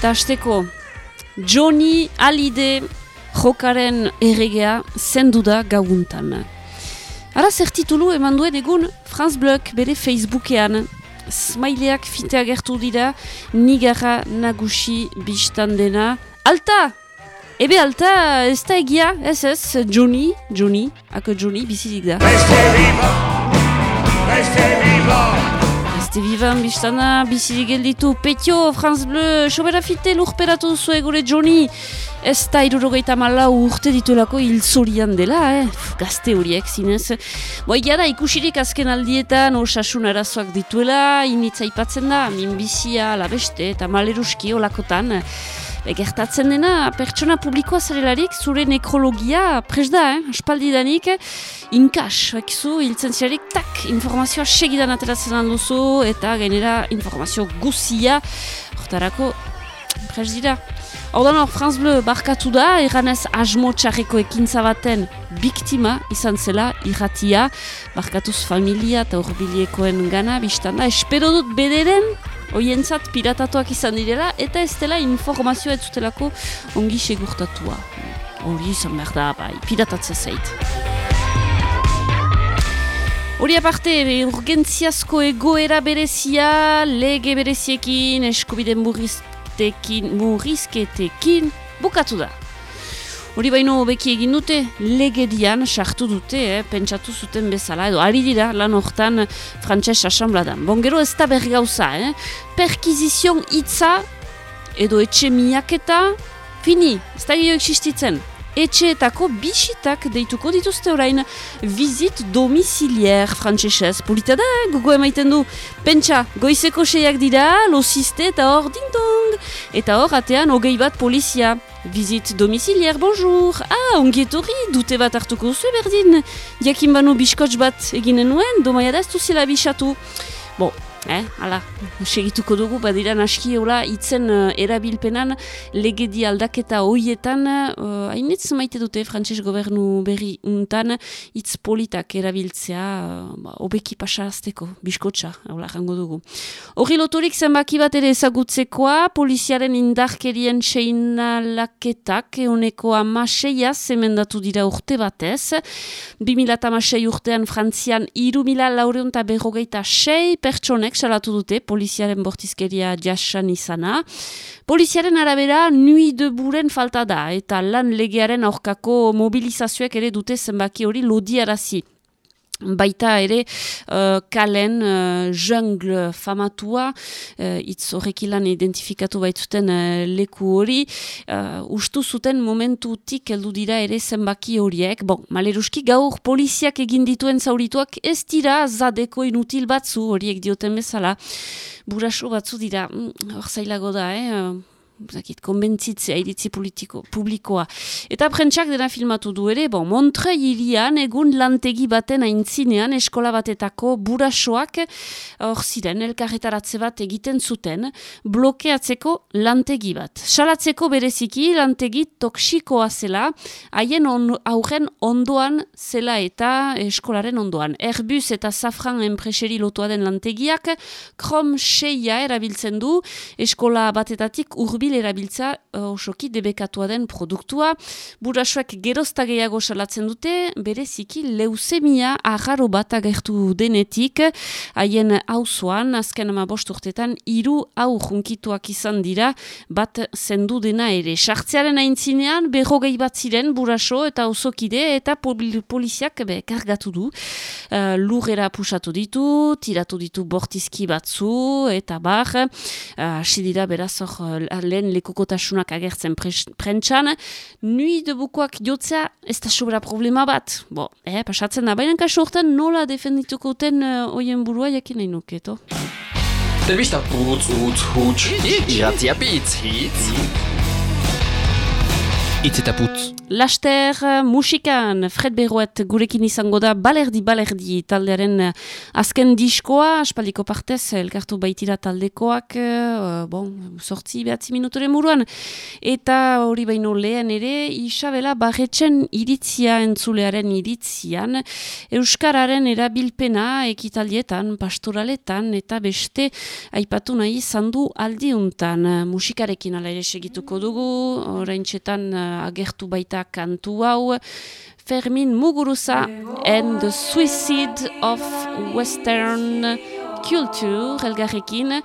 Eta hasteko, Johnny Alide jokaren erregea zendu da gauguntan. Ara zer titulu eman duen egun Franz Blok bere Facebookean. Smaileak fite agertu dira, nigarra nagusi biztan dena. Alta! Ebe alta, ez da egia, ez ez, Johnny, Johnny, ako Johnny, bizizik da. Beste viva, beste viva. Beste vivan biztana, bizizik gelditu, petio, Franz Bleu, sobera fite lurperatu duzu gure Johnny. Ez da irurogeita mala urte dituelako hil dela, eh? Gazte horiek zinez. Bo, egia da, ikusirik azken aldietan osasun arazoak dituela, initza ipatzen da, minbizia, labeste eta maleruski olakotan. E, gertatzen dena, pertsona publikoa zarelarik, zure nekrologia pres da, eh? aspaldi danik, inkas, bakizu, hiltzen ziarik, tak, informazioa segidan ateratzen handuzu, eta genera informazio guzia, hortarako, pres dira. Hau da nor, Franz Bleu barkatu da, eranez asmo txarreko ekintza baten biktima izan zela irratia, barkatuz familia eta urbiliekoen gana, biztan da, espero dut bederen, hoientzat piratatuak izan direla, eta ez dela informazioa ez zutelako ongi segurtatua. Hori izan behar da, bai, piratatzea zait. Hori aparte, urgentziazko egoera berezia, lege bereziekin, eskubiden murriztekin, murrizketekin, bukatu da. Hori baino beki egin dute, legedian sartu dute, eh, pentsatu zuten bezala, edo ari dira lan hortan frantses asambladan. Bon, gero ez da berri gauza, eh? perkizizion hitza edo etxe miaketa, fini, ez da gehiago existitzen. Etxeetako bisitak deituko dituzte orain visit domicilier frantsesez. Polita da, eh, gogo emaiten du. Pentsa, goizeko seiak dira, losiste eta hor ding-dong. Eta hor, atean, hogei bat polizia. Visit domicilier, bonjour. Ah, ongi etorri, dute bat hartuko zuen berdin. Jakin banu biskotx bat eginen nuen, domaia da ez duzela bisatu. Bon, eh, ala, segituko dugu, badira naski hola, itzen uh, erabilpenan legedi aldaketa hoietan, uh, hainitz maite dute frantses gobernu berri untan, itz politak erabiltzea, uh, ba, pasarazteko, biskotxa, hola, jango dugu. Horri loturik zenbaki bat ere ezagutzekoa, poliziaren indarkerien seinalaketak euneko amaseia zemendatu dira urte batez. 2006 urtean Frantzian iru mila laureun eta berrogeita sei pertsonek salatu dute poliziaren bortizkeria jasan izana. Poliziaren arabera nui de buren falta da eta lan legearen aurkako mobilizazioek ere dute zenbaki hori lodiarazi. Baita ere, uh, kalen, uh, jungle famatua, uh, itz horrekilan identifikatu baitzuten uh, leku hori, uh, ustu zuten momentutik heldu dira ere zenbaki horiek. Bon, maleruski gaur poliziak egin dituen zaurituak ez dira zadeko inutil batzu horiek dioten bezala. Buraso batzu dira, mm, hor zailago da, eh? Zakit, konbentzitzea iritzi politiko, publikoa. Eta prentsak dena filmatu du ere, bon, Montre hirian egun lantegi baten aintzinean eskola batetako burasoak hor ziren elkarretaratze bat egiten zuten blokeatzeko lantegi bat. Salatzeko bereziki lantegi toksikoa zela, haien on, aurren ondoan zela eta eskolaren ondoan. Airbus eta Safran enpreseri lotua den lantegiak, krom seia erabiltzen du eskola batetatik urbil erabiltza uh, osoki debekatua den produktua. Burasoak gerozta gehiago salatzen dute, bereziki leusemia agarro bat agertu denetik, haien hauzoan, azken ama bost hiru hau junkituak izan dira, bat zendu dena ere. Sartzearen aintzinean, berrogei bat ziren buraso eta auzokide eta pol poliziak be, kargatu du. Uh, lurrera pusatu ditu, tiratu ditu bortizki batzu, eta bar, uh, hasi dira beraz hor lehen lekukotasunak agertzen prentxan, nui debukoak jotzea ez da sobra problema bat. Bo, eh, pasatzen da, baina kaso hortan nola defendituko ten uh, oien burua jakin nahi nuketo. Telebista putz, utz, huts, irratia bitz, hitz. Itz eta putz. Laster eh, musikan Fred Berroet gurekin izango da balerdi balerdi taldearen eh, azken diskoa, aspaldiko partez elkartu baitira taldekoak, uh, bon, sortzi behatzi minutore muruan, eta hori baino lehen ere, Isabela barretzen iritzia entzulearen iritzian, Euskararen erabilpena ekitaldietan, pastoraletan, eta beste aipatu nahi zandu aldiuntan. Musikarekin ala ere segituko dugu, orain txetan agertu baita kantu hau Fermin Muguruza and the Suicide of Western Culture elgarrekin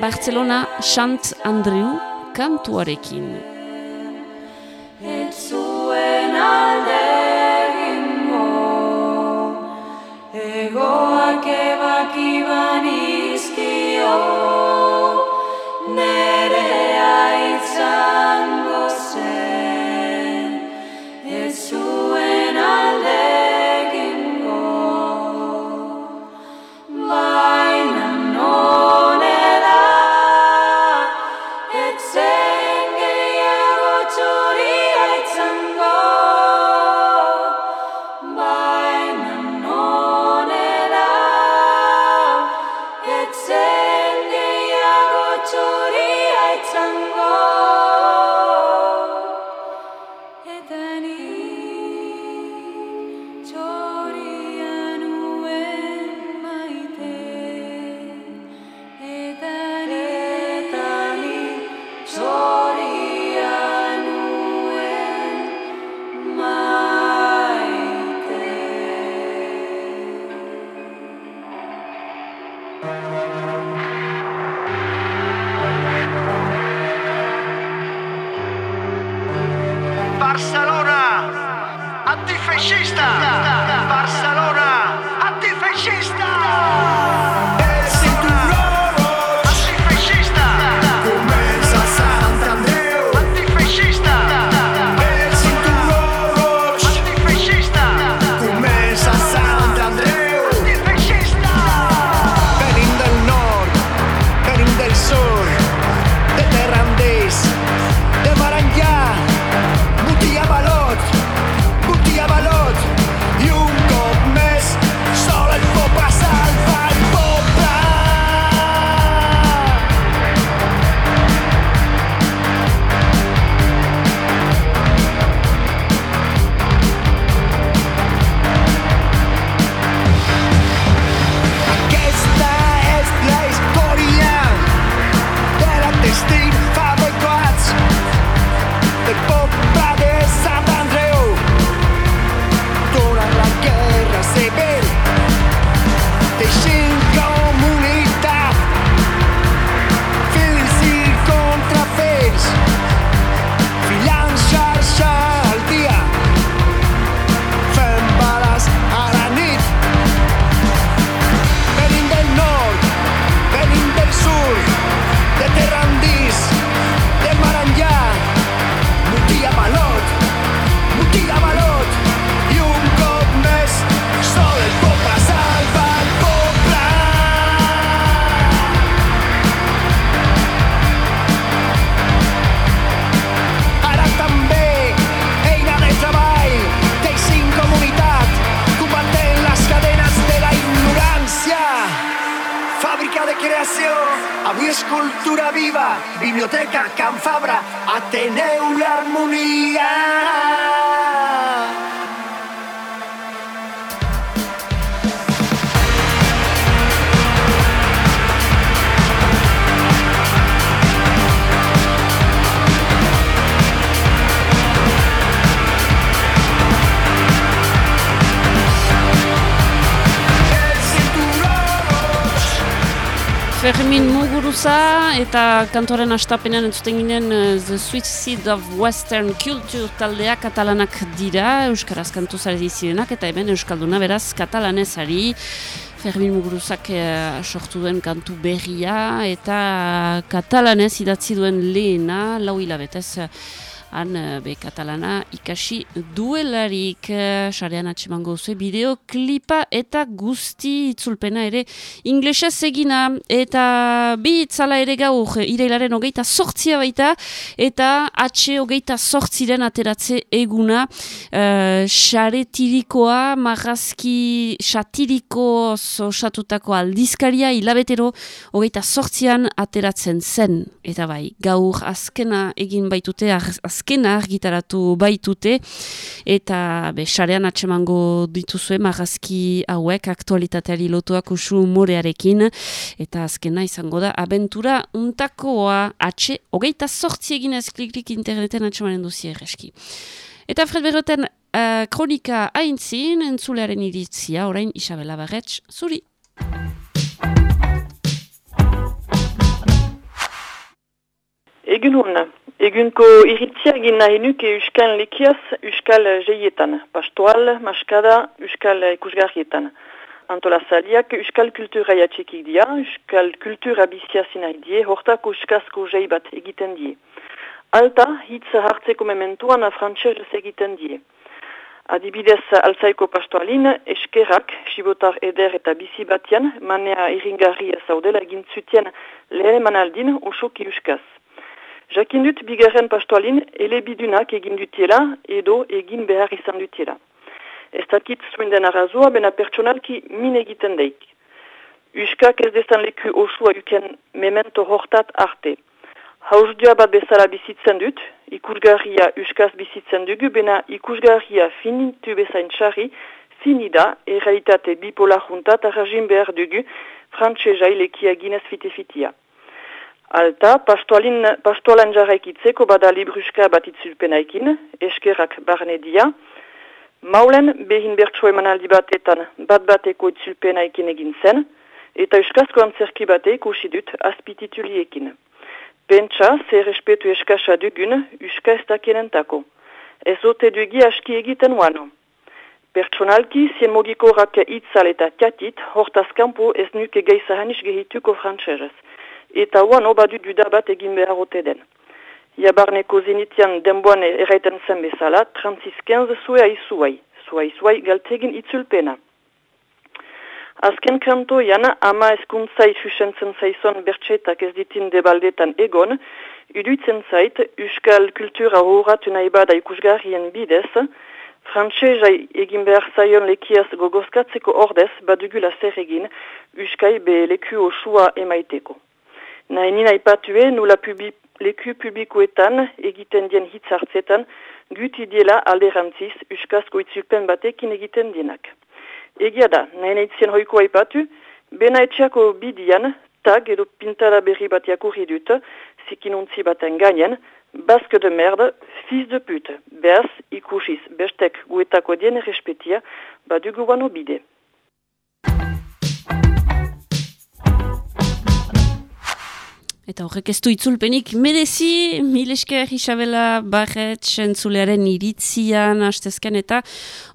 Barcelona Sant Andreu kantuarekin. Egingo Egoak ebaki banizkio Nerea izango eta kantoren astapenean entzuten ginen eh, The Suicide of Western Culture taldea katalanak dira, Euskaraz kantu zari zirenak eta hemen Euskalduna beraz katalanezari Fermin Muguruzak eh, sortu duen kantu berria eta katalanez idatzi duen lehena, lau hilabetez eh, han eh, be katalana ikasi duelarik. Eh, sarean atsemango zuen bideoklipa eta guzti itzulpena ere inglesez egina eta bi itzala ere gaur irailaren hogeita sortzia baita eta atxe hogeita sortziren ateratze eguna. Uh, saretirikoa marrazki satiriko osatutako aldizkaria hilabetero hogeita sortzian ateratzen zen. Eta bai gaur azkena egin baitute az- azkena argitaratu baitute eta be, sarean atsemango dituzue marrazki hauek aktualitateari lotuak usu morearekin eta azkena izango da abentura untakoa atxe hogeita sortzi egin ez klik-klik interneten atsemanen duzi erreski. Eta Fred Berroten uh, kronika haintzin entzulearen iritzia, orain Isabela Barretx, zuri. Egun hon, egunko iritzia egin nahi nuke Euskal Lekiaz, Euskal Jeietan, Pastoal, Maskada, Euskal Ikusgarrietan. Antolazaliak Euskal Kultura jatxekik dia, Euskal Kultura bizia zinai die, hortako Euskazko jei bat egiten die. Alta, hitz hartzeko mementuan frantsesez egiten die. Adibidez, alzaiko pastoalin, eskerak, sibotar eder eta bizi batian, manea iringarria zaudela egin zutien lehen manaldin osoki euskaz. Jakin dut bigarren pastoalin elebidunak egin dutiela edo egin behar izan dutiela. Ez dakit zuen den arrazua, bena pertsonalki min egiten daik. Euskak ez dezan leku osua uken memento hortat arte. Hausdua bat bezala bizitzen dut, ikusgarria euskaz bizitzen dugu, bena ikusgarria finitu bezain txarri, finida, errealitate bipolar juntat arrazin behar dugu, frantsesa ilekia ginez fite-fitia. Alta, pastoalin, pastoalan jarraikitzeko bada libruska bat itzulpenaikin, eskerak barne dia, Maulen behin bertso emanaldi batetan bat bateko itzulpenaikin egin zen, eta euskazko antzerki bate ikusi dut azpitituliekin. Pentsa, ze respetu eskasa dugun, euska ez dakienentako. Ez ote dugi aski egiten wano. Pertsonalki, zien mogikorak itzal eta tiatit, hortaz kanpo ez nuke geizahanis gehituko frantsesez. Eta wano badu duda bat egin behar ote den. Jabarneko zenitian denboan erraiten zen bezala, 36-15 zua izuai. Zua izuai galtegin itzulpena. Azken kantoian ama eskuntzai fusentzen zaizon bertsetak ez ditin debaldetan egon, iduitzen zait, euskal kultura horatu nahi bada ikusgarrien bidez, frantsesai egin behar zaion lekiaz gogozkatzeko ordez badugula zer egin, euskai be leku osua emaiteko. Nahi nina ipatue nula pubi, leku publikoetan egiten dien hitz hartzetan, guti diela alderantziz euskazko itzulpen batekin egiten dienak. Egia da, nahi nahitzien hoikoa ipatu, bena etxeako bidian, tag edo pintara berri bat jakurri dut, zikinontzi baten gainen, basque de merde, fils de pute. Beaz, ikusiz, bestek guetako dien errespetia, badugu wano bide. Eta horrek ez du itzulpenik merezi, mil esker Isabela Barret, sentzulearen iritzian, hastezken eta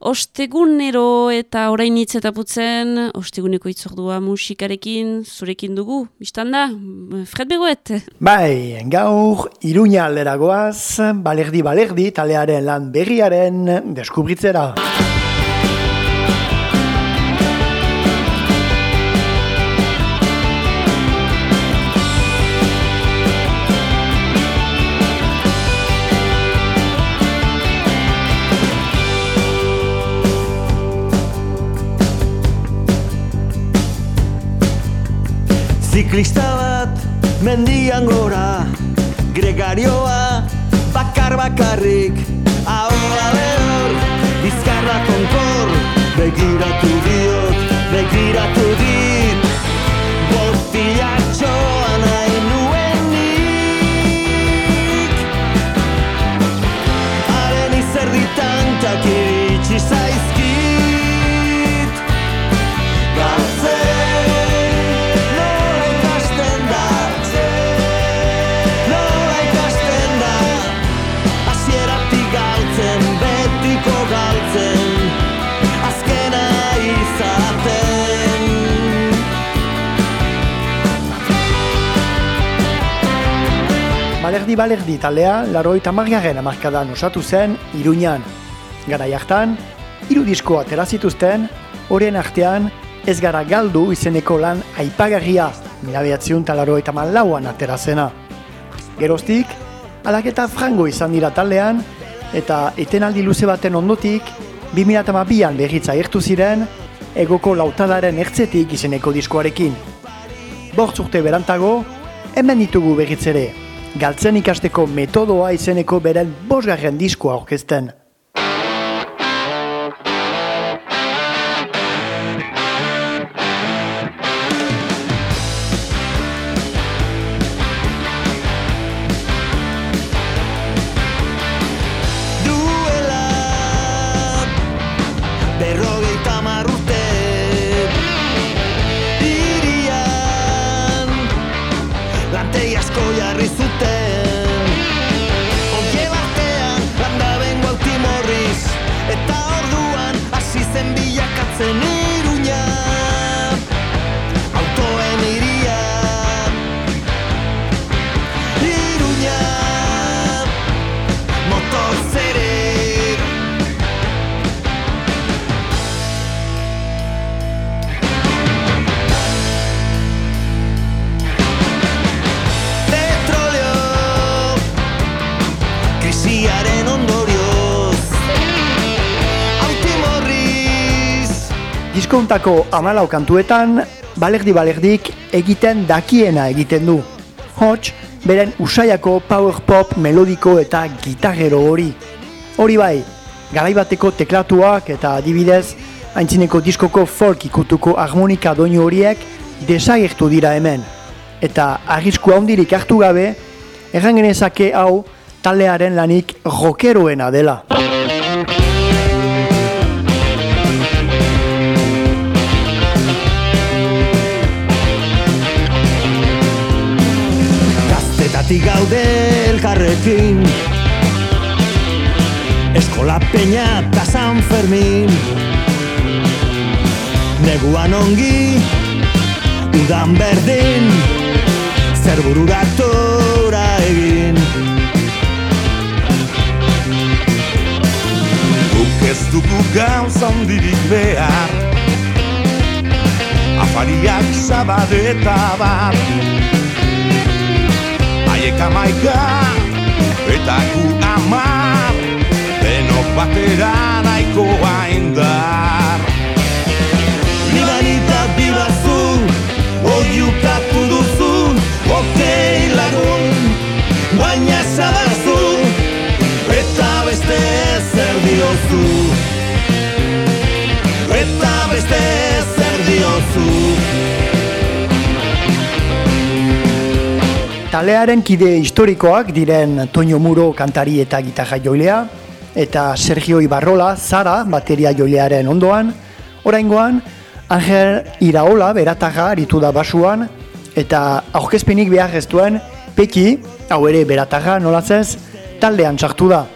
ostegunero eta orain hitz eta putzen, osteguneko itzordua musikarekin, zurekin dugu, biztan da, Fred Begoet. Bai, gaur, iruña aldera goaz, balerdi-balerdi talearen lan berriaren deskubritzera. Ziklista bat mendian gora Gregarioa bakar bakarrik. Hau behor bizkarra konkor Begiratu balerdi balerdi taldea laroita margaren amarkadan osatu zen Iruñan. Gara jartan, hiru disko atera zituzten, horien artean ez gara galdu izeneko lan aipagarria, mila behatziun talaroita lauan atera zena. Geroztik, alaketa frango izan dira taldean, eta etenaldi luze baten ondotik, 2002an berritza irtu ziren, egoko lautadaren ertzetik izeneko diskoarekin. Bortz urte berantago, hemen ditugu berriz ere, galtzen ikasteko metodoa izeneko beren bosgarren diskoa orkesten. Diskontako amalau kantuetan, balerdi balerdik egiten dakiena egiten du. Hots, beren usaiako power pop melodiko eta gitarrero hori. Hori bai, garaibateko teklatuak eta adibidez, haintzineko diskoko folk ikutuko harmonika doinu horiek desagertu dira hemen. Eta arrisku handirik hartu gabe, erran genezake hau taldearen lanik rockeroena dela. Gaztetatik gaude elkarrekin? Eskola peña eta San Fermin. Neguan ongi Udan berdin Zer bururatora egin. Guk ez dugu gauza handirik behar. Afariak zabade eta bar Amaika eta gu amar Denok batera nahikoa indar Libanita bibazu Oiukatu duzu Okei lagun Baina sabazu Eta beste zer diozu. Eta beste zer diozu Talearen kide historikoak diren Toño Muro kantari eta gitarra joilea, eta Sergio Ibarrola Zara bateria joilearen ondoan, oraingoan Angel Iraola beratarra aritu da basuan, eta aurkezpenik behar ez duen Peki, hau ere beratarra nolatzez, taldean sartu da.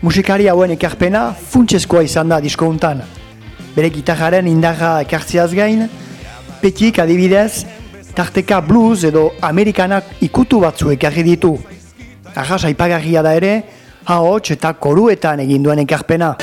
Musikari hauen ekarpena funtsezkoa izan da disko. Bere gitarraren indarra ekartziaz gain, Petik adibidez, tarteka blues edo amerikanak ikutu batzu ekarri ditu. Arras aipagarria da ere, ahots eta koruetan egin duen ekarpena.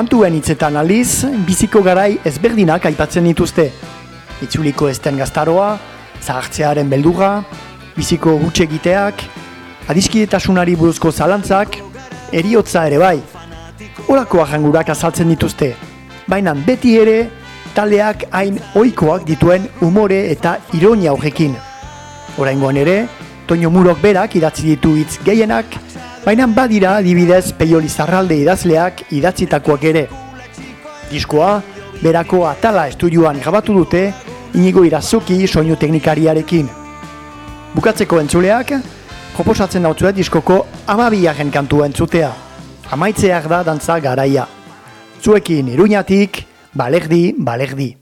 Kantuen hitzetan aliz, biziko garai ezberdinak aipatzen dituzte. Itzuliko ezten gaztaroa, zahartzearen beldurra, biziko gutxegiteak, adiskidetasunari buruzko zalantzak, eriotza ere bai. Horako ahangurak azaltzen dituzte, baina beti ere taldeak hain ohikoak dituen umore eta ironia horrekin. Oraingoan ere, Toño Murok berak idatzi ditu hitz gehienak, baina badira adibidez Peio Lizarralde idazleak idatzitakoak ere. Diskoa, berako atala estudioan grabatu dute, inigo irazuki soinu teknikariarekin. Bukatzeko entzuleak, proposatzen dautzuet diskoko amabiaren kantua entzutea. Amaitzeak da dantza garaia. Zuekin iruñatik, balerdi, balerdi.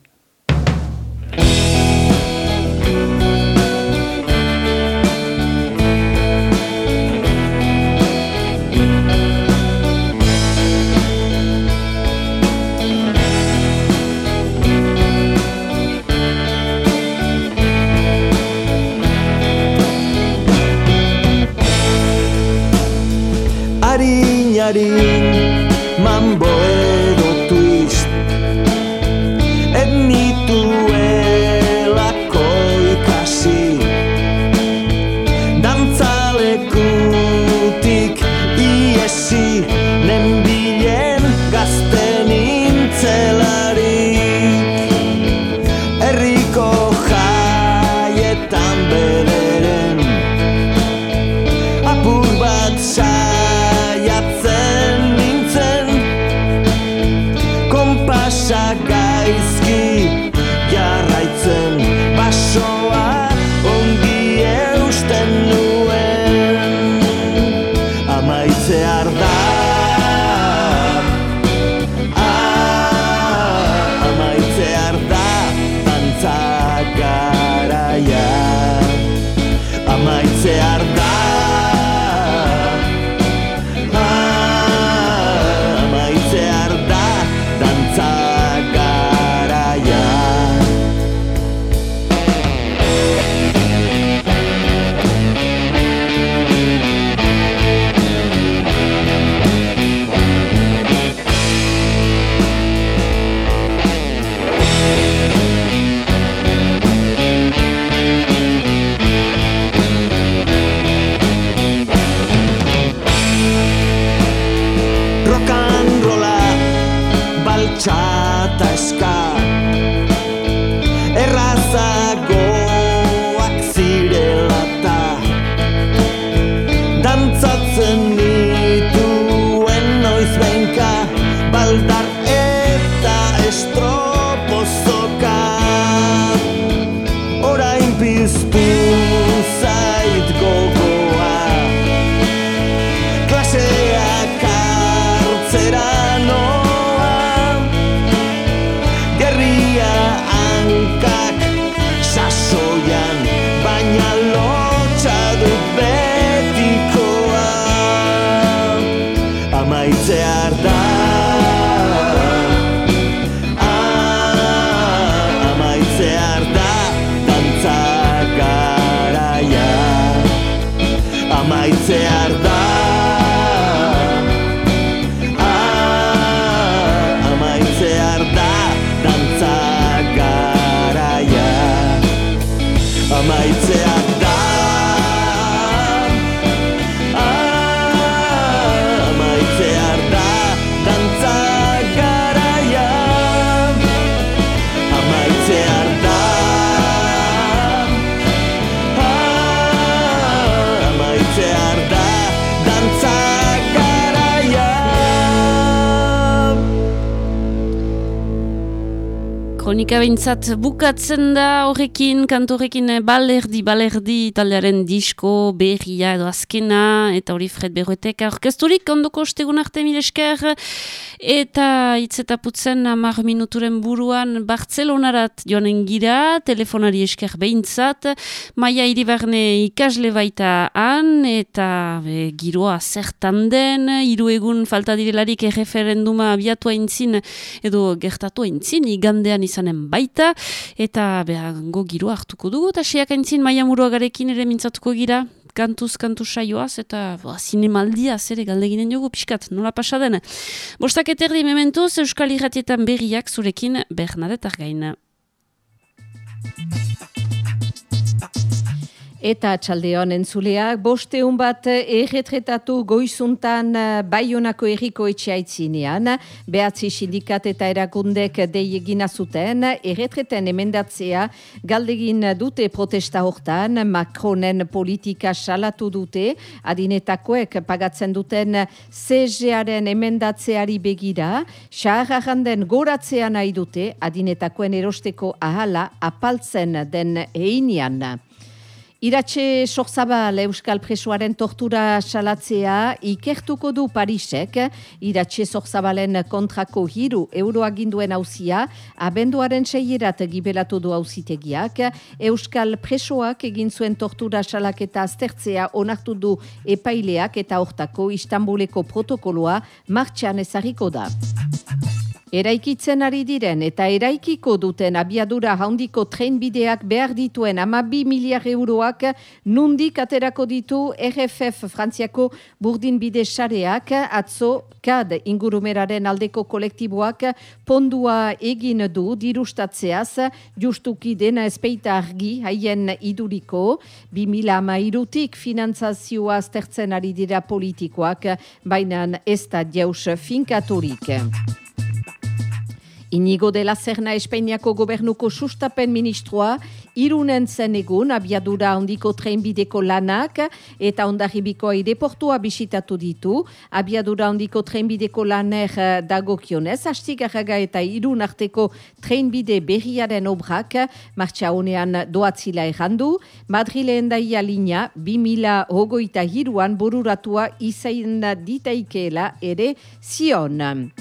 Daddy. Kronika behintzat bukatzen da horrekin, kantorekin eh, balerdi, balerdi taldearen disko, berria edo azkena, eta hori Fred Berroetek aurkezturik, ondoko ostegun arte mil esker, eta itzetaputzen amar minuturen buruan Bartzelonarat joanen gira, telefonari esker behintzat, maia iribarne ikasle baita han, eta be, giroa zertan den, hiru egun falta direlarik erreferenduma abiatu aintzin, edo gertatu aintzin, igandean izanen baita, eta behango giroa hartuko dugu, eta seak aintzin maia muruagarekin ere mintzatuko gira, kantuz kantu saioaz eta boa, zinemaldiaz ere galdeginen jogu pixkat, nola pasa den. Bostak eterdi mementuz, Euskal Irratietan berriak zurekin Bernadette Argaina. Eta txaldeon entzuleak, bosteun bat erretretatu goizuntan eh, Baionako erriko etxeaitzinean, behatzi sindikat eta erakundek dei egina zuten, erretreten emendatzea galdegin dute protesta hortan, Macronen politika salatu dute, adinetakoek pagatzen duten CGaren emendatzeari begira, xaharranden goratzea nahi dute, adinetakoen erosteko ahala apaltzen den einean. Iratxe Sorzabal Euskal Presoaren tortura salatzea ikertuko du Parisek, Iratxe Sorzabalen kontrako hiru euroaginduen hauzia, abenduaren seierat gibelatu du hauzitegiak, Euskal Presoak egin zuen tortura salaketa aztertzea onartu du epaileak eta hortako Istanbuleko protokoloa martxan ezarriko da. Eraikitzen ari diren eta eraikiko duten abiadura handiko trenbideak behar dituen ama bi miliar euroak nundik aterako ditu RFF Frantziako burdin bide sareak. Atzo kad ingurumeraren aldeko kolektiboak pondua egin du dirustatzeaz. Justuki dena espeita argi haien iduriko. Bi mila amairutik finantzazioa aztertzen ari dira politikoak bainan ez da jaus finkaturik. Inigo de la Serna Espainiako gobernuko sustapen ministroa irunen zen egun abiadura ondiko trenbideko lanak eta ondarribiko aireportua bisitatu ditu. Abiadura ondiko trenbideko laner eh, dagokionez, hastigarraga eta irun arteko trenbide berriaren obrak martxa honean doatzila errandu. Madrileen daia linea 2000 hogoita hiruan bururatua izain ditaikeela ere zion.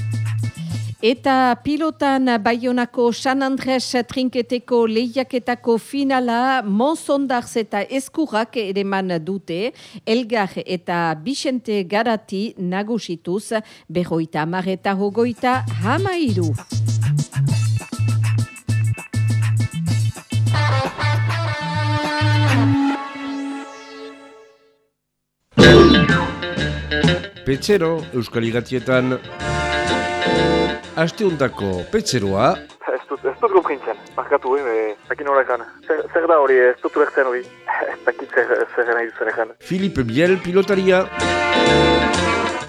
Eta pilotan Baionako San Andres trinketeko lehiaketako finala Monsondarz eta Eskurrak ereman dute, Elgar eta Bixente Garati nagusituz, berroita amar eta hogoita hamairu. Petzero, Euskal Igatietan, Asteuntako petzeroa, Ez dut, ez dut goprintzen, markatu, eh, zakin hola ekan. Zer, zer da hori, ez dut ulertzen hori. Ez dakit zer, zer nahi duzen ekan. Filip Biel pilotaria,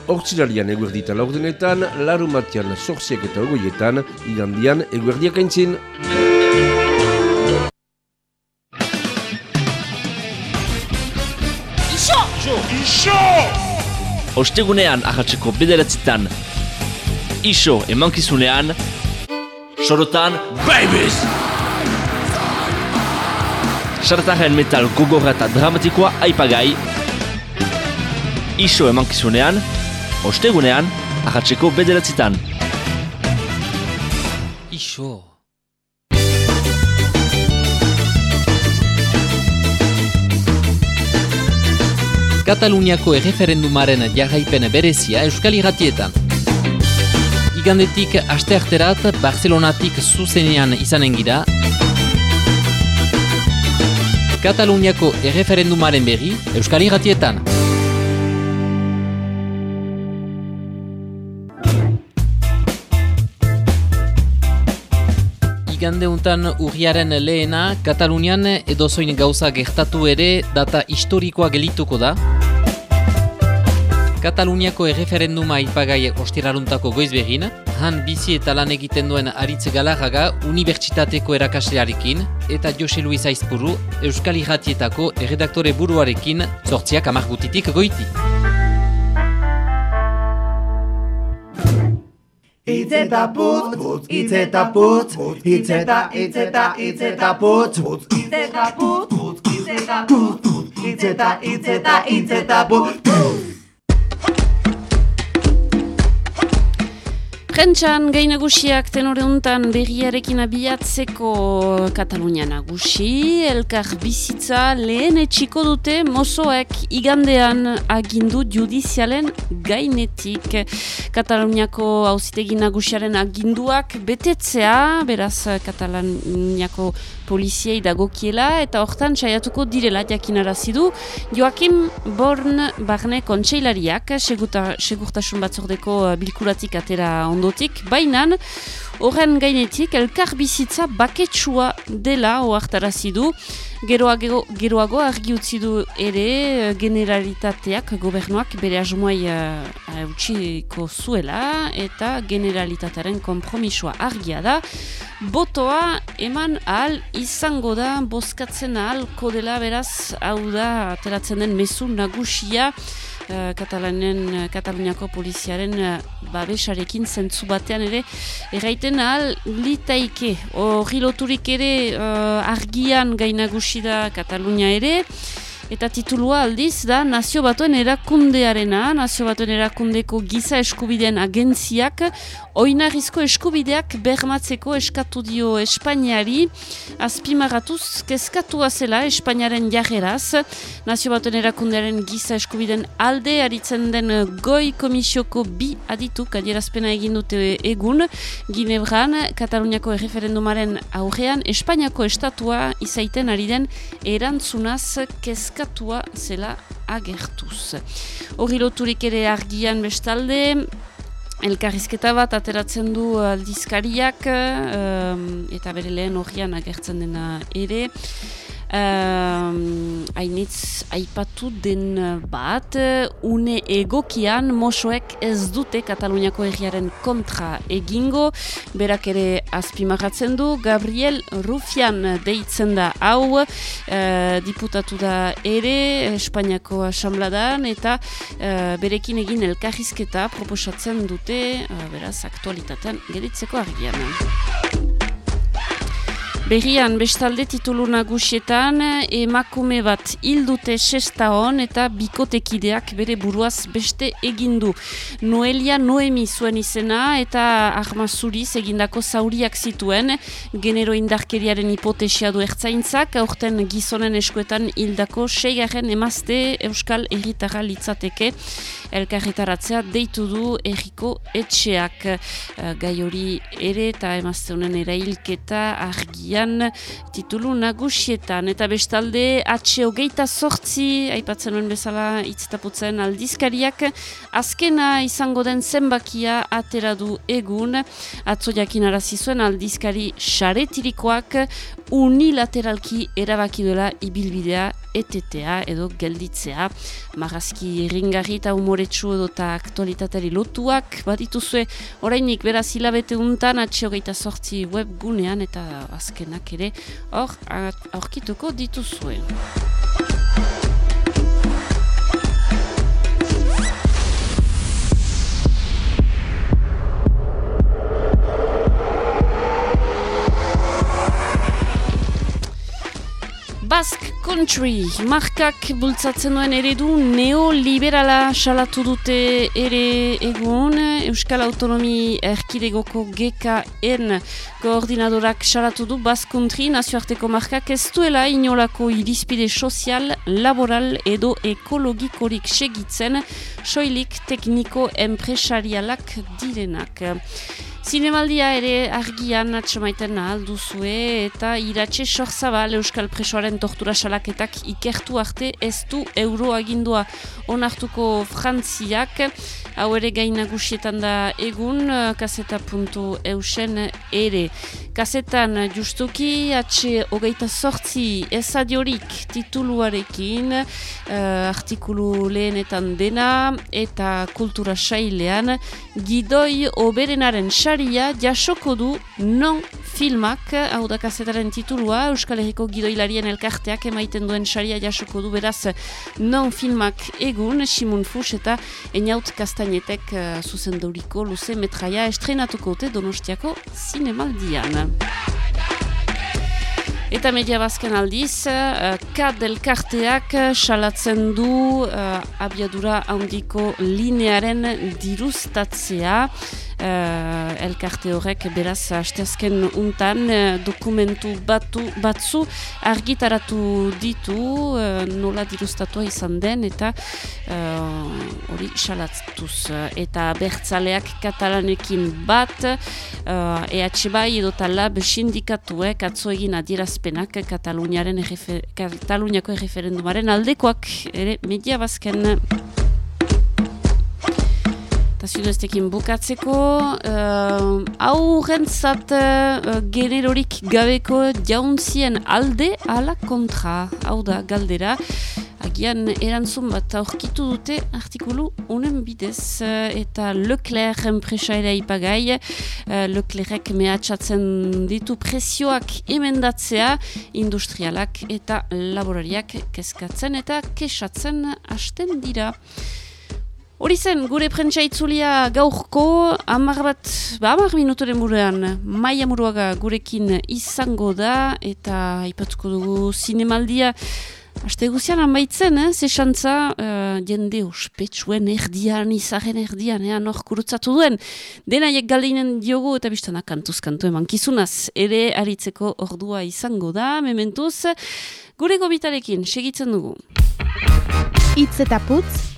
Hortzilarian eguerdita laurdenetan, larumatian sorziak eta ogoietan, igandian eguerdiak aintzin. Ostegunean ahatzeko bederatzitan Iso emankizunean Sorotan Babies! Sartaren metal gogorra eta dramatikoa aipagai Iso emankizunean Ostegunean ahatzeko bederatzitan Iso. Kataluniako erreferendumaren jarraipen berezia Euskal Irratietan. Igandetik astearterat Barcelonatik zuzenean izanen gira. Kataluniako erreferendumaren berri Euskal Irratietan. Igande untan urriaren lehena, Katalunian edozoin gauza gertatu ere data historikoa gelituko da. Kataluniako erreferenduma ipagai ostiraruntako goiz begin, han bizi eta lan egiten duen aritze galarraga unibertsitateko erakaslearekin eta Jose Luis Aizpuru Euskal Irratietako erredaktore buruarekin zortziak amargutitik goiti. Itz putz, itz putz, itz eta, itz eta, itz putz, itz putz, itz putz, itz eta, itz putz, Prentxan gai nagusiak tenore untan berriarekin abiatzeko Katalunia nagusi, elkar bizitza lehen etxiko dute mozoek igandean agindu judizialen gainetik. Kataluniako hauzitegi nagusiaren aginduak betetzea, beraz Kataluniako poliziei dagokiela eta hortan saiatuko direla jakinarazi du Joakim Born Barne kontseilariak segurtasun batzordeko uh, bilkuratik atera ondotik, bainan Horren gainetik, elkar bizitza baketsua dela oartarazi du, Geroago, geroago argi utzi du ere generalitateak gobernuak bere asmoai uh, utziko zuela eta generalitatearen kompromisoa argia da. Botoa eman ahal izango da bozkatzen ahalko dela beraz hau da ateratzen den mezu nagusia uh, Katalanen, Kataluniako poliziaren uh, babesarekin zentzu batean ere erraiten ahal litaike. Hori loturik ere uh, argian gainagusi da Katalunia ere eta titulua aldiz da Nazio Batuen erakundearena, Nazio Batuen erakundeko giza eskubideen agentziak oinarrizko eskubideak bermatzeko eskatu dio Espainiari. Azpimaratuz kezkatua zela Espainiaren jarreraz. Nazio Batuen erakundearen giza eskubideen alde aritzen den goi komisioko bi adituk adierazpena egin dute egun. Ginebran, Kataluniako erreferendumaren aurrean Espainiako estatua izaiten ari den erantzunaz kezkatua zela agertuz. Horri loturik ere argian bestalde, Elkarrizketa bat ateratzen du aldizkariak um, eta bere lehen horrian agertzen dena ere. Um, hainitz aipatu den bat, une egokian mosoek ez dute Kataluniako herriaren kontra egingo, berak ere azpimarratzen du, Gabriel Rufian deitzen da hau, uh, diputatu da ere, Espainiako asambladan, eta uh, berekin egin elkarrizketa proposatzen dute, uh, beraz, aktualitatean geritzeko argian. Berrian, bestalde titulu nagusietan, emakume bat hildute sesta hon eta bikotekideak bere buruaz beste egindu. Noelia Noemi zuen izena eta armazuriz egindako zauriak zituen, genero indarkeriaren hipotesia du ertzaintzak, aurten gizonen eskuetan hildako seigarren emazte Euskal Herritarra litzateke. Elkarretaratzea deitu du erriko etxeak. Gai hori ere eta emazte honen erailketa argia titulu nagusietan. Eta bestalde atxe hogeita sortzi aipatzen nuen bezala itztaputzen aldizkariak. Azkena izango den zenbakia atera du egun. Atzo jakin zuen aldizkari xaretirikoak unilateralki erabaki duela ibilbidea etetea edo gelditzea. Marrazki erringarri eta umoretsu edo eta aktualitateri lotuak badituzue. Orainik beraz hilabete untan atxe hogeita sortzi webgunean eta azkenak ere hor aurkituko dituzue. Country, markak bultzatzen duen eredu neoliberala salatu dute ere egun, Euskal Autonomi Erkidegoko GKN koordinadorak salatu du Basque Country. Nazioarteko markak ez duela inolako irizpide sozial, laboral edo ekologikorik segitzen, soilik tekniko empresarialak direnak. Zinemaldia ere argian atxamaiten ahal duzue eta iratxe sorzabal Euskal Presoaren tortura salaketak ikertu arte ez du euroagindua onartuko frantziak. Hau ere gain nagusietan da egun, kaseta.eusen ere. Kasetan justuki, atxe hogeita sortzi ezadiorik tituluarekin, uh, artikulu lehenetan dena eta kultura sailean, gidoi oberenaren saria jasoko du non filmak, hau da kasetaren titulua, Euskal Herriko gidoilarien elkarteak emaiten duen saria jasoko du beraz non filmak egun, Simun Fus eta Enaut Kastainetek uh, zuzenduriko luze metraia estrenatuko dute Donostiako zinemaldian. Eta media bazken aldiz, uh, kad elkarteak salatzen du uh, abiadura handiko linearen dirustatzea. Uh, elkarte horrek beraz hastezken untan uh, dokumentu batu, batzu argitaratu ditu uh, nola dirustatua izan den eta hori uh, salatztuz. Eta bertzaleak katalanekin bat uh, EH bai edo talab sindikatuek atzo egin adierazpenak Kataluniaren Kataluniako erreferendumaren aldekoak ere media bazken Eta zuneztekin bukatzeko, uh, aurrentzat uh, generorik gabeko jauntzien alde ala kontra, hau da galdera. Agian erantzun bat aurkitu dute artikulu honen bidez eh, eta Leclerc enpresa ere ipagai uh, Leclercek mehatxatzen ditu presioak emendatzea industrialak eta laborariak kezkatzen eta kesatzen hasten dira. Hori zen, gure prentsa itzulia gaurko, amar bat, ba, amar minutoren buruan, maia muruaga gurekin izango da, eta aipatuko dugu zinemaldia, Aste guzian amaitzen, eh? zesantza uh, jende ospetsuen erdian, izaren erdian, eh? nor kurutzatu duen. Denaiek galdinen diogu eta biztana kantuz kantu eman kizunaz. Ere aritzeko ordua izango da, mementuz, gure gobitarekin segitzen dugu. Itz eta putz,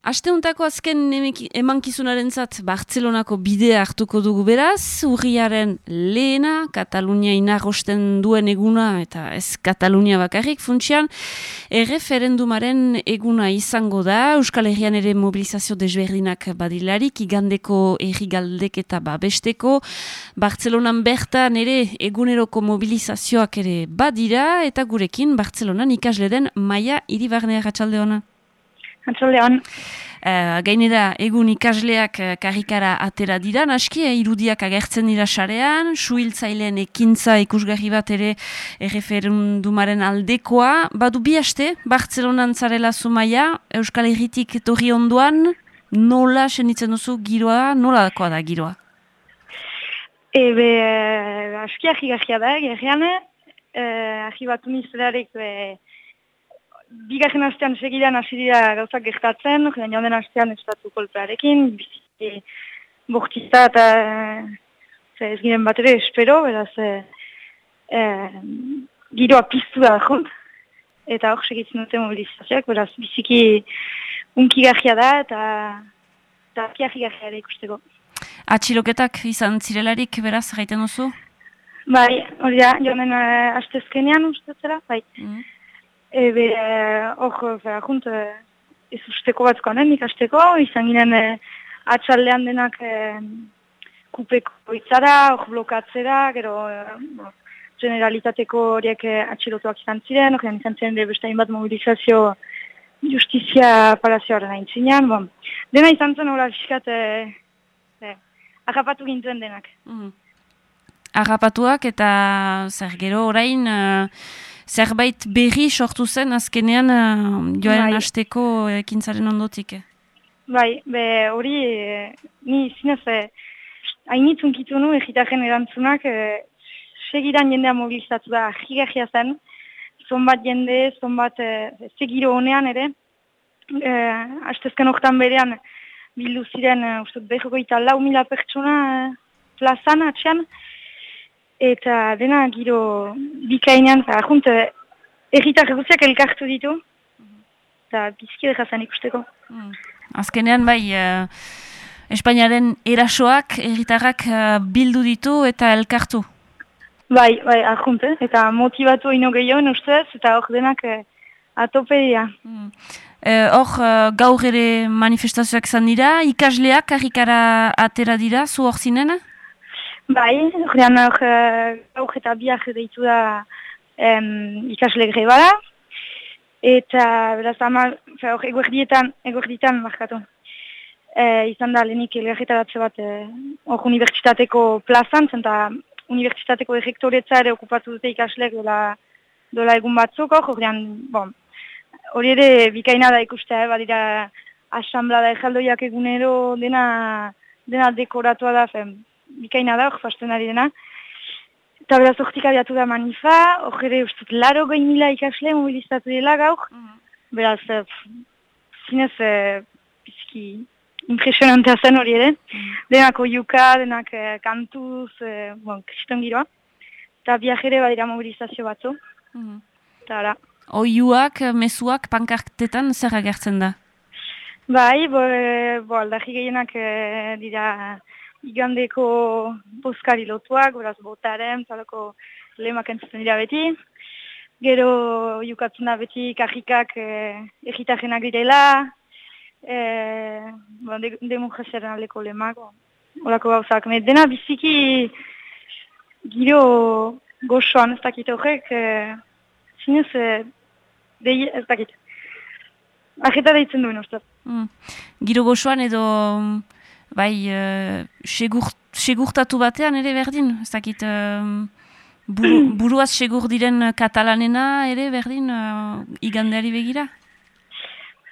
Asteuntako azken emankizunaren zat Bartzelonako bidea hartuko dugu beraz, urriaren lehena, Katalunia inagosten duen eguna, eta ez Katalunia bakarrik funtsian, erreferendumaren eguna izango da, Euskal Herrian ere mobilizazio desberdinak badilarik, igandeko errigaldek eta babesteko, Bartzelonan bertan ere eguneroko mobilizazioak ere badira, eta gurekin Bartzelonan ikasle den Maia Iribarnea ratxalde hona. Atxaldean. Uh, gainera, egun ikasleak uh, karikara atera dira, naski, eh, irudiak agertzen dira sarean, suhiltzaileen ekintza ikusgarri bat ere erreferendumaren aldekoa. Badu bi haste, Bartzelonan zarela zumaia, Euskal Herritik etorri onduan, nola senitzen duzu giroa, nola dakoa da giroa? Ebe, aski ahi da, gerrian, e, ahi bat unizelarik, e, bigarren astean segidan hasi dira gauzak gertatzen, joan joan den astean estatu kolpearekin, biziki bortizta eta ze ez giren bat ere espero, beraz e, e, giroa piztu da jont, eta hor segitzen dute mobilizazioak, beraz biziki unkigarria da eta eta apiahigarria ere ikusteko. Atxiloketak izan zirelarik, beraz, gaiten duzu? Bai, hori da, joan den uh, astezkenean ustetzera, bai. Mm. Ebe, hor, uh, junt, uh, ez usteko batzko anen, ikasteko, izan ginen uh, atxaldean denak uh, kupeko itzara, hor blokatzera, gero, uh, generalitateko horiek atxilotuak izan ziren, hor izan ziren ere beste hainbat mobilizazio justizia palazioaren aintzinean, bon. Dena izan zen hori fiskat, uh, uh, agapatu gintzen denak. Mm. Agapatuak eta zer gero orain uh, zerbait berri sortu zen azkenean uh, joaren Bai. hasteko ekintzaren ondotik. eh? Bai, be hori, e, ni zinez, e, hainitzun kitu nu, egitaren erantzunak, e, segidan jendea mobilizatu da, jigarria zen, zonbat jende, zonbat e, segiro honean ere, e, hastezken hortan berean, bildu ziren, e, uste, lau mila pertsona e, plazan atxean, eta dena giro bikainan, eta junt, e, erritar guziak elkartu ditu, eta bizki dejazan ikusteko. Mm. Azkenean bai, uh, Espainiaren erasoak erritarrak uh, bildu ditu eta elkartu. Bai, bai, arjunt, eh? eta motivatu ino gehiago ustez, eta hor denak eh, atope dira. Eh, Hor, uh, gaur ere manifestazioak zan dira, ikasleak karrikara atera dira, zu hor zinen? Bai, horrean hor eh, gaur eta biak deitu da em, ikasle grebara, eta beraz ama, eguerdietan, eguerdietan markatu. E, izan da lehenik elgarretaratze bat eh, hor unibertsitateko plazan, zenta unibertsitateko errektoretza ere okupatu dute ikasleek dola, dola egun batzuk hor, horrean, bon, hori ere bikaina da ikustea, eh, badira asamblada ejaldoiak egunero dena, dena dekoratua da, fen, bikaina da, hor fasten ari dena. Eta beraz hortik abiatu da manifa, hor ere ustut laro goin mila ikasle mobilizatu dela gaur. Beraz, eh, pff, zinez, eh, bizki impresionantea zen hori ere. Denak oiuka, denak eh, kantuz, eh, bon, kriston giroa. Eta biak ere badira mobilizazio batzu. Eta ara. Oiuak, mezuak, pankartetan zer agertzen da? Bai, bo, e, bo aldarri gehienak e, dira igandeko boskari lotuak, beraz botaren, talako lehemak entzuten dira beti. Gero jukatzen da beti kajikak e, egitajenak direla, e, bon, de, demokraziaren aldeko lemak, bon, olako gauzak. Me dena biziki giro goxoan ez dakit horrek, e, zinez, e, dei, ez dakit. Ajeta deitzen duen, ustaz. Mm. Giro goxoan edo bai uh, segur, segurtatu batean ere berdin, ez dakit um, buru, buruaz segur diren katalanena ere berdin uh, igandeari begira?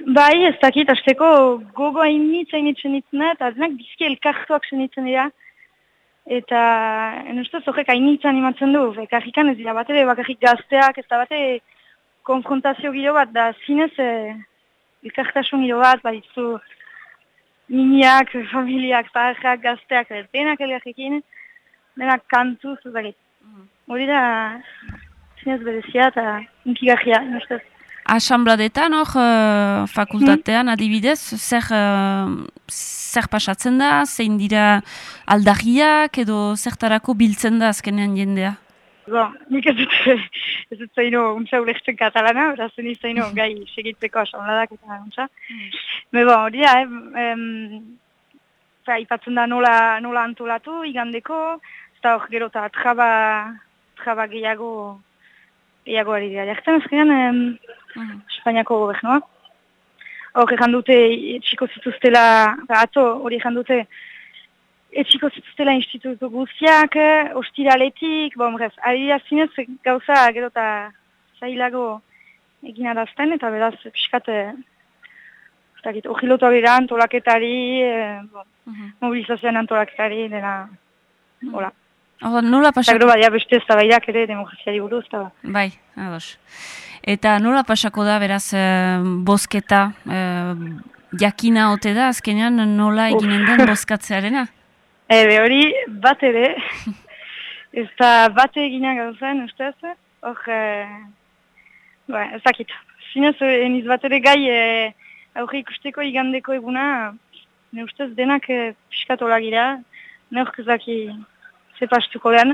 Bai, ez dakit, azteko gogo hainitz hainitzen ditzen eta denak bizki elkartuak zenitzen dira. Eta, en ustez, horrek hainitz animatzen du, ekarrikan ez dira bat ere, bakarrik gazteak, ez da bate konfrontazio giro bat, da zinez e, elkartasun giro bat, badizu miniak, familiak, zaharrak, gazteak, denak elgarrekin, denak kantuz, ez dakit. Hori da, zinez berezia eta inkigarria, en ustez. Asambladetan, hor, uh, fakultatean, adibidez, zer, uh, zer pasatzen da, zein dira aldagiak edo zertarako biltzen da azkenean jendea? Bon, nik ez dut, ez dut zaino untsa ulertzen katalana, beraz zen zaino gai segitzeko asambladak eta untsa. Me bon, hori da, eh, em, fa, ipatzen da nola, nola antolatu igandeko, eta hor gero eta traba, traba gehiago, gehiago ari dira. Jartzen azkenean, em, Espainiako gobernua. Hor egan dute etxiko zituztela, ba, atzo hori egan dute etxiko zituztela institutu guztiak, ostiraletik, bon, brez, ari zinez gauza gero eta zailago egin arazten, eta beraz, piskat, eh, ohilotu abira antolaketari, eh, bon, mobilizazioan antolaketari, dena, hola. Hor, nola Eta pasako? gero badia beste eztabaidak ere demokraziari buruz, eta Bai, ados. Eta nola pasako da, beraz, eh, bozketa, eh, jakina ote da, azkenean nola eginen den bozkatzearena? Ebe hori bat ere, ez da bat egina gauzen, ustez, hor, e, ba, ez dakit. Zinez, eniz bat ere gai e, aurre ikusteko igandeko eguna, ne ustez denak e, piskatola gira, ne hork ezaki zepastuko den.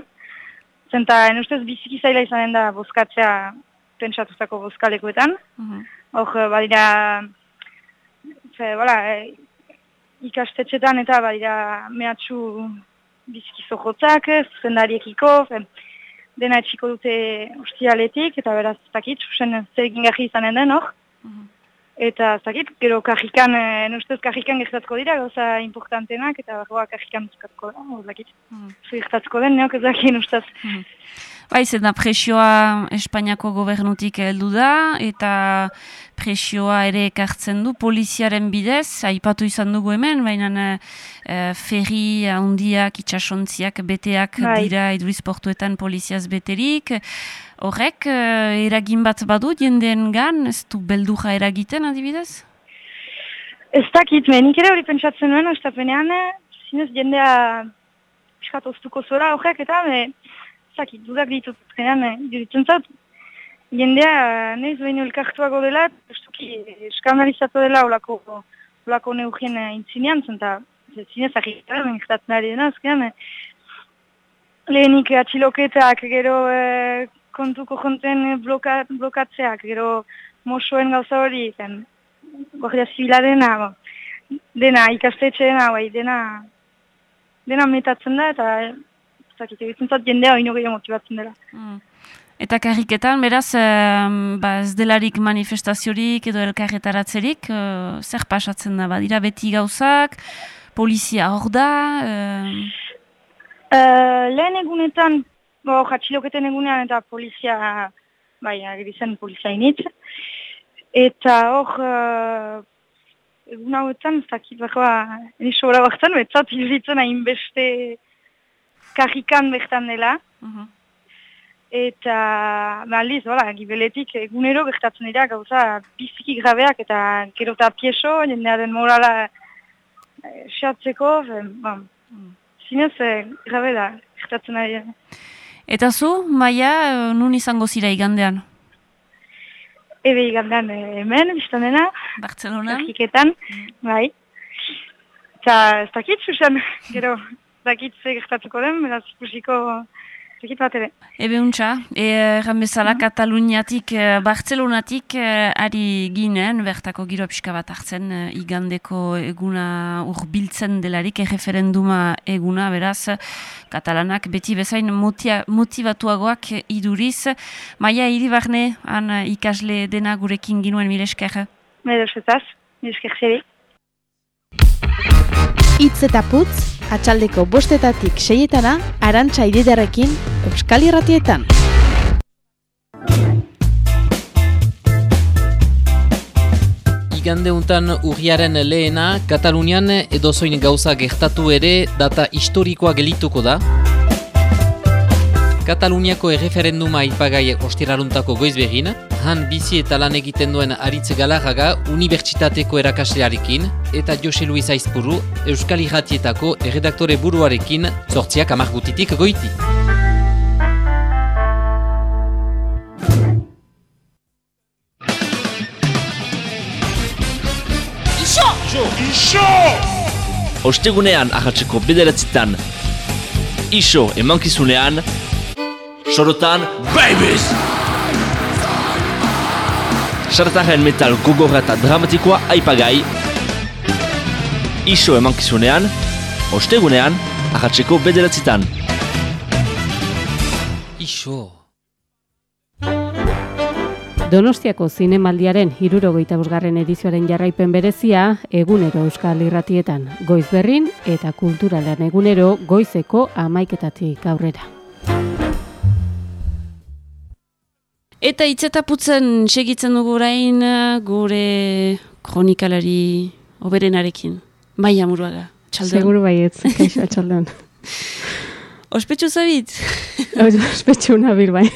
Zenta, ne ustez biziki zaila izanen da bozkatzea pentsatuzako bozkalekoetan. Hor, e, badira, ze, bala, e, ikastetxetan eta badira mehatxu biziki zojotzak, zuzendariekiko, fe, dena etxiko dute ostialetik, eta beraz, zakit, susen zer egin garri izanen den, hor. Eta, zakit, gero kajikan, e, nustez kajikan gertatko dira, gauza importantenak, eta barroa kajikan buzkatuko da, zakit. Zer gertatko den, neok ez dakit, nustez. Bai, zena presioa Espainiako gobernutik heldu da, eta presioa ere ekartzen du poliziaren bidez, aipatu izan dugu hemen, baina e, ferri handiak, itxasontziak, beteak Bai. dira iduriz portuetan poliziaz beterik. Horrek, e, eragin bat badu jendeen gan, ez du beldurra eragiten adibidez? Ez dakit, me, nik ere hori pentsatzen nuen, estapenean, zinez jendea piskat oztuko zora horrek, eta me, ez dakit, dudak ditut, genean, dirutzen zaut, jendea, eh, nahiz behin elkartuago dela, estuki eskandalizatu dela olako, olako neugien eh, intzinean, zenta, ze zinez agitaren, gertatzen ari dena, azkenean, eh, lehenik atxiloketak, gero eh, kontuko jonten bloka, blokatzeak, gero mosoen gauza hori, zen, guardia zibila dena, bo, dena ikastetxeena, bai, dena, dena metatzen da, eta, ez dakit, egitzen zat jendea oino gehiago motibatzen dela. Mm. Eta karriketan, beraz, em, ba, ez delarik manifestaziorik edo elkarretaratzerik, eh, zer pasatzen da, badira beti gauzak, polizia hor da, em, Uh, lehen egunetan, bo, jatxiloketen egunean eta polizia, bai, agiri zen polizia initz. Eta hor, uh, egun hauetan, ez dakit bakoa, eni sobra baktan, betzat hilritzen hainbeste karrikan bertan dela. Eta, maliz, bala, gibeletik egunero gertatzen dira gauza biziki grabeak eta gero eta pieso, jendearen morala eh, xatzeko, eh, ba, zinez eh, grabe da, gertatzen ari. Eta zu, Maia, eh, nun izango zira igandean? Ebe igandean hemen, biztan dena. Bartzelona. Karriketan, bai. Eta ez dakit, susen, gero, dakit ze gertatuko den, beraz ikusiko zekit bat ere. Ebe untxa, erran bezala Kataluniatik, eh, Bartzelonatik eh, ari ginen, bertako giro pixka bat hartzen, igandeko eguna urbiltzen delarik, erreferenduma eguna, beraz, katalanak beti bezain motia, motivatuagoak iduriz. Maia, hiri barne, han ikasle dena gurekin ginuen milesker. Edo zetaz, esker zeri. Itz eta putz, atxaldeko bostetatik seietana, arantxa ididarekin, Euskal Irratietan. Igande untan urriaren lehena, Katalunian edozoin gauza gertatu ere data historikoa gelituko da. Kataluniako erreferenduma ipagai ostiraruntako goiz begin, han bizi eta lan egiten duen aritze galarraga unibertsitateko erakaslearekin eta Jose Luis Aizpuru Euskal Irratietako erredaktore buruarekin zortziak amargutitik goiti. Iso! Iso! Ostegunean ahatzeko bederatzitan Iso emankizunean Sorotan Babies! Sartaren metal gogorra eta dramatikoa aipagai Iso emankizunean Ostegunean ahatzeko bederatzitan Iso! Donostiako zinemaldiaren hirurogeita bosgarren edizioaren jarraipen berezia egunero Euskal Irratietan, goiz berrin eta kulturalean egunero goizeko amaiketatik aurrera. Eta itzetaputzen segitzen dugu orain eh, gure kronikalari oberenarekin. Maia muruaga, txaldeon. Seguru baietz, kaixo atxaldeon. Ospetsu zabit? Ospetsu nabil bai.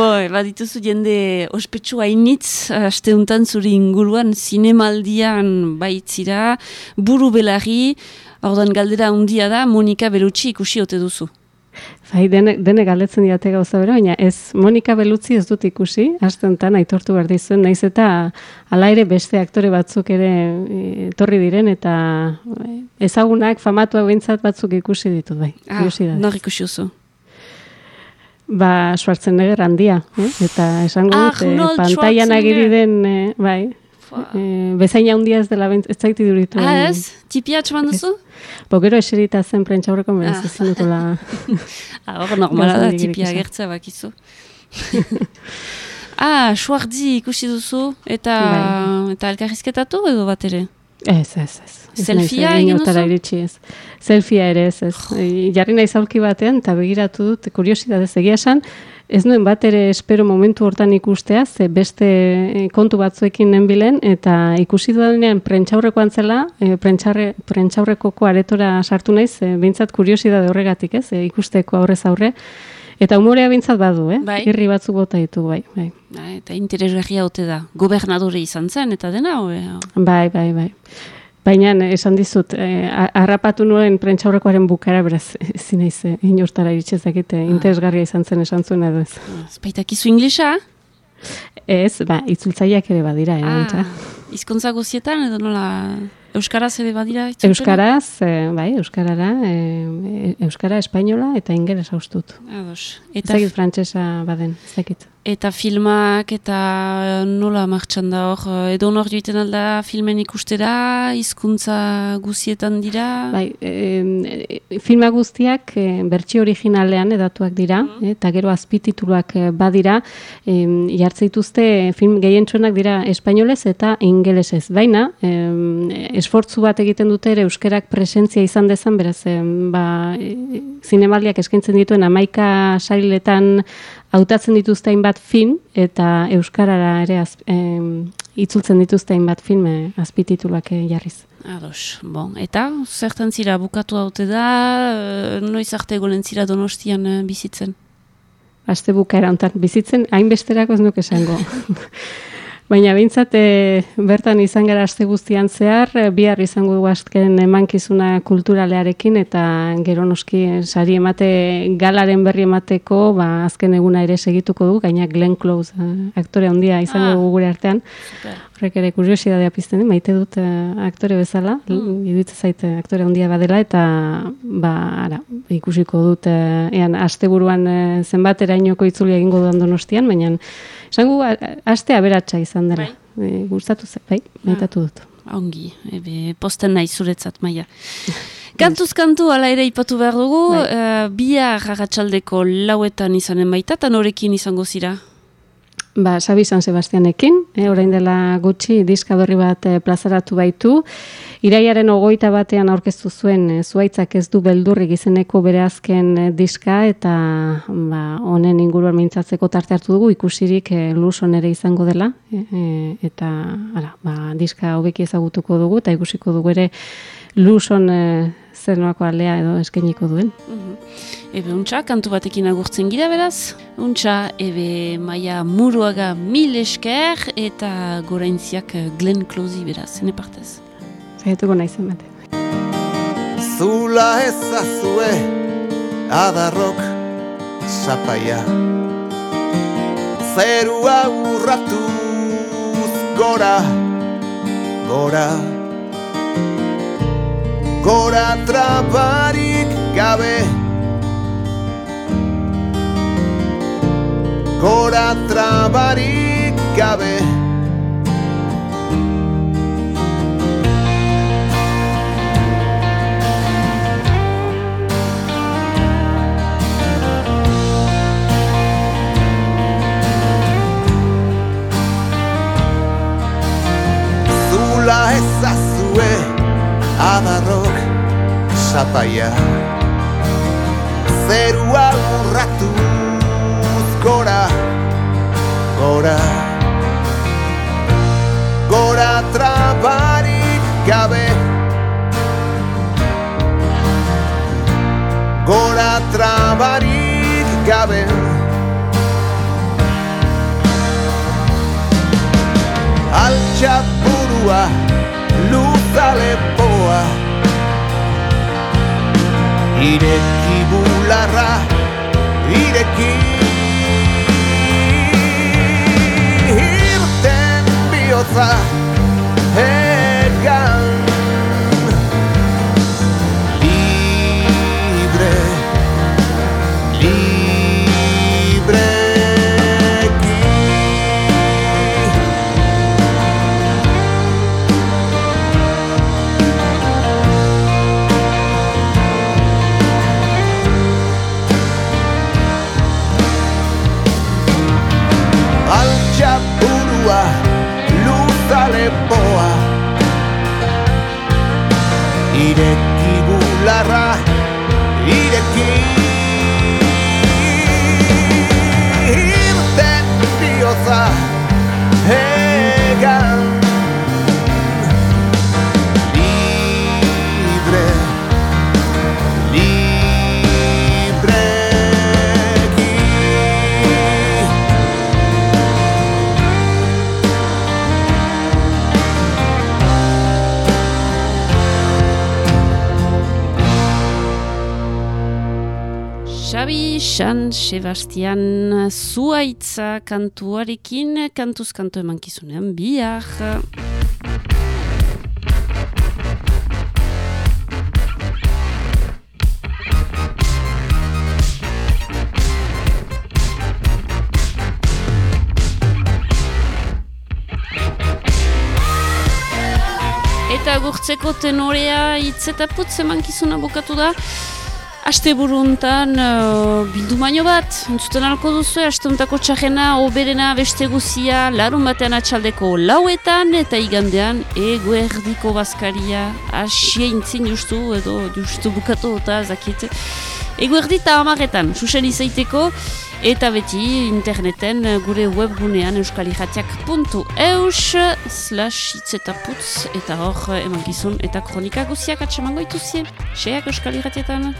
Bo, badituzu jende ospetsu hainitz, asteuntan zuri inguruan, zinemaldian baitzira, buru belarri, ordan galdera handia da, Monika Belutxi ikusi ote duzu. Bai, dene, dene galdetzen diate gauza bera, baina ez Monika Belutzi ez dut ikusi, astentan aitortu behar dizuen, naiz eta hala ere beste aktore batzuk ere e, etorri diren, eta e, ezagunak, famatuak behintzat batzuk ikusi ditut, bai. Ah, nor ikusi duzu? Ba, Schwarzenegger handia, eh? eta esango dut, eh, Arnold pantailan agiri den, eh, bai, eh, bezain handia ez dela, ez zaiti duritu. Ah, ez? Tipia atxeman duzu? Bo, gero eserita zen prentxaurreko merez, Ah. ez zenutula... Ah, hor normala da, tipia izan. agertzea bakizu. ah, Schwarzi ikusi duzu, eta, Bai. eta elkarrizketatu edo bat ere? Ez, ez, ez. Selfia egin iritsi ez. Selfia ere ez, ez. E, Jarri naiz aurki batean, eta begiratu dut, kuriosidadez egia esan, ez nuen bat ere espero momentu hortan ikustea, ze beste eh, kontu batzuekin nenbilen, eta ikusi dudanean prentxaurreko antzela, e, prentxarre, prentxaurrekoko aretora sartu naiz, e, behintzat kuriosidade horregatik, ez, e, ikusteko aurrez aurre, Eta umorea bintzat badu, eh? Bai. Irri batzuk bota ditu, bai, bai. Ah, eta interesgarria ote da. Gobernadore izan zen, eta dena, hoe? Bai, bai, bai. Baina esan dizut, eh, harrapatu nuen prentxaurrekoaren bukara, beraz, ezin naiz, eh, inortara iritsezakite, Ah. interesgarria izan zen esan zuen edo ez. Baitakizu inglesa? Ez, ba, itzultzaileak ere badira, eh, Ah, hizkuntza guztietan, edo nola... Euskaraz ere badira? itzulpena? Euskaraz, eh, bai, Euskarara, eh, Euskara, Espainola eta ingeles haustut. Ados. Eta, dakit frantsesa baden, ez dakit. Eta filmak eta nola martxan da hor, edo nor joiten alda filmen ikustera, hizkuntza guzietan dira? Bai, e, filma guztiak e, bertsio originalean edatuak dira, eta gero azpitituluak eh, badira, e, jartze dituzte film gehientsuenak dira espainolez eta ingelesez. Baina, e, esfortzu bat egiten dute ere euskerak presentzia izan dezan, beraz, e, ba, e, zinemaldiak eskaintzen dituen amaika sailetan hautatzen dituzte hainbat film, eta euskarara ere az, e, itzultzen dituzte hainbat film e, azpitituluak e, jarriz. Ados, bon. Eta, zertan zira, bukatu haute da, eh, noiz arte golen zira donostian eh, bizitzen? Aste bukaera hontan bizitzen hainbesterako ez nuke esango. Baina behintzat e, bertan izan gara aste guztian zehar, e, bihar izango du azken emankizuna kulturalearekin eta gero noski sari emate galaren berri emateko, ba, azken eguna ere segituko du, gaina Glenn Close e, aktore handia izango Ah. gure artean. Super. Horrek ere kuriosidadea pizten du, maite dut aktore bezala, mm. iruditzen zait aktore handia badela eta ba, ara, ikusiko dut ean asteburuan e, zenbat erainoko itzuli egingo duan donostian, baina esango aste aberatsa izan dela. E, gustatu ze, bai, maitatu dut. Ongi, ebe, posten nahi zuretzat, maia. Kantuz kantu ala ere ipatu behar dugu, Bai. uh, bihar lauetan izanen baita, eta norekin izango zira? Ba, Sabi San Sebastianekin, eh, orain dela gutxi diska berri bat eh, plazaratu baitu. Iraiaren ogoita batean aurkeztu zuen eh, zuaitzak ez du beldurrik izeneko bere azken eh, diska eta ba, honen inguruan mintzatzeko tarte hartu dugu ikusirik eh, luson ere izango dela eh, eta ara, ba, diska hobeki ezagutuko dugu eta ikusiko dugu ere luson zer nolako alea edo eskainiko duen. Ebe, untxa, kantu batekin agurtzen gira beraz. Untxa, ebe, maia muruaga mil esker eta goraintziak eh, Glenn Close beraz, zene partez. Zaiatuko naizen bate. Zula ezazue adarrok zapaia Zerua urratuz gora, gora Gora trabarik gabe. Gora trabarik zapaia Zerua urratuz gora, gora. Gora trabarik gabe. Gora trabarik gabe. Altxapurua, luzalepoa Ireki bularra, ireki. Irten bihotza, Ireki bularra, ireki. Irten bihotza, Xabi, San, Sebastian, zuaitza kantuarekin, kantuz kantu emankizunean, bihar. Eta gurtzeko tenorea hitz eta putz emankizuna bukatu da. Aste buruntan uh, bildumaino bat, entzuten alko duzu, aste txajena, oberena, beste guzia, larun batean atxaldeko lauetan, eta igandean, eguerdiko bazkaria, asia intzin justu, edo justu bukatu eta zakit. Eguerdi eta amaretan, susen izaiteko, eta beti interneten uh, gure webgunean euskaliratiak.eus slash hitzetaputz eta hor uh, emankizun eta kronika guziak atxamango ituzie. Seak euskaliratietan.